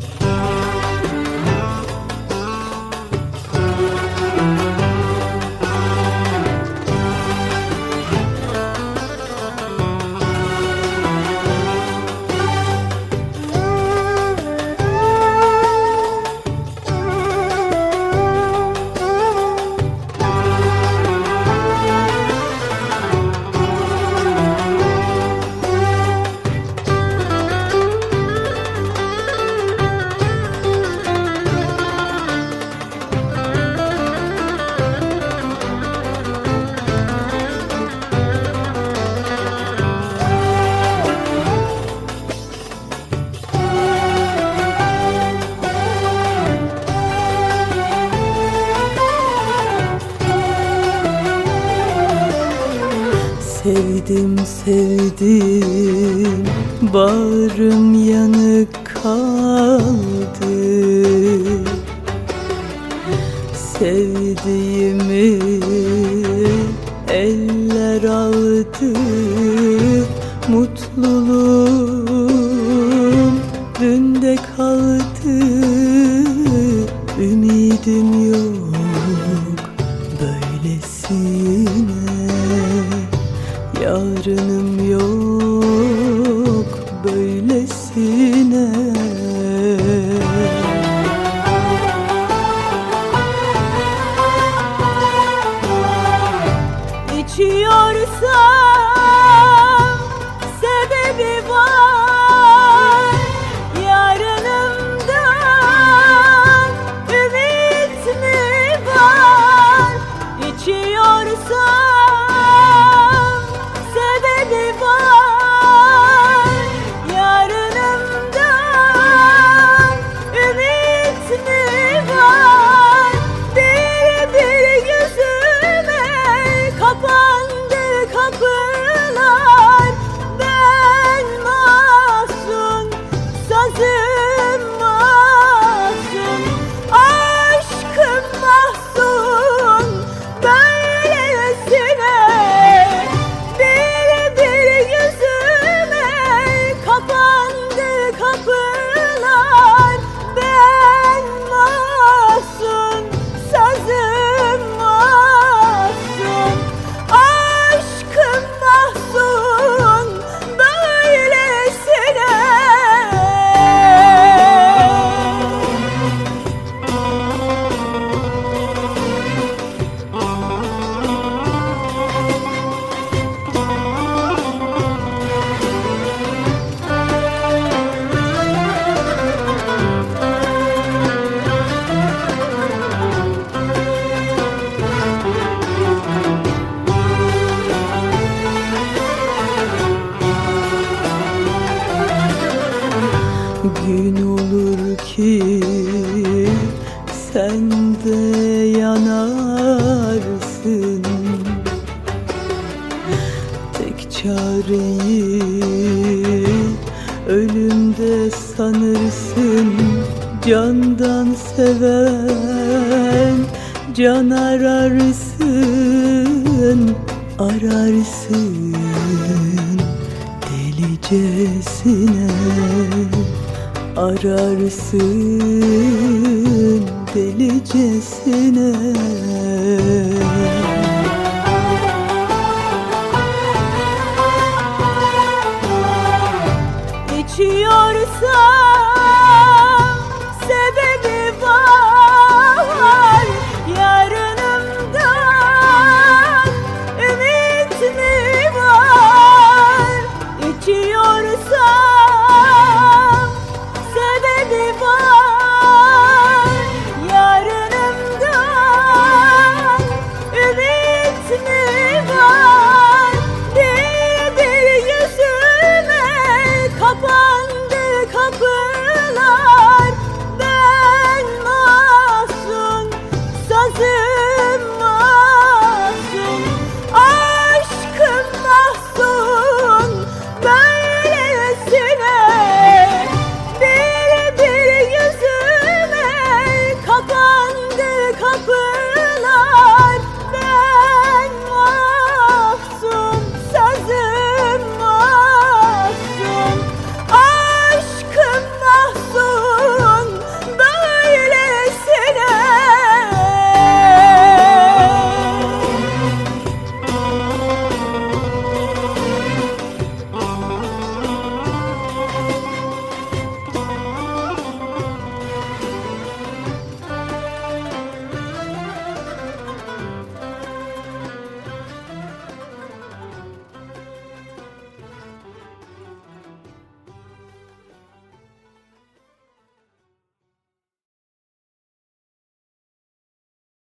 Bye. Sevdim sevdim. Bağrım yanık kaldı. Sevdiğimi eller aldı. Mutluluğum Yarınım yok Gün olur ki sen de yanarsın. Tek çareyi ölümde sanırsın. Candan seven can ararsın Ararsın. Delicesine ararsın delicesine Yine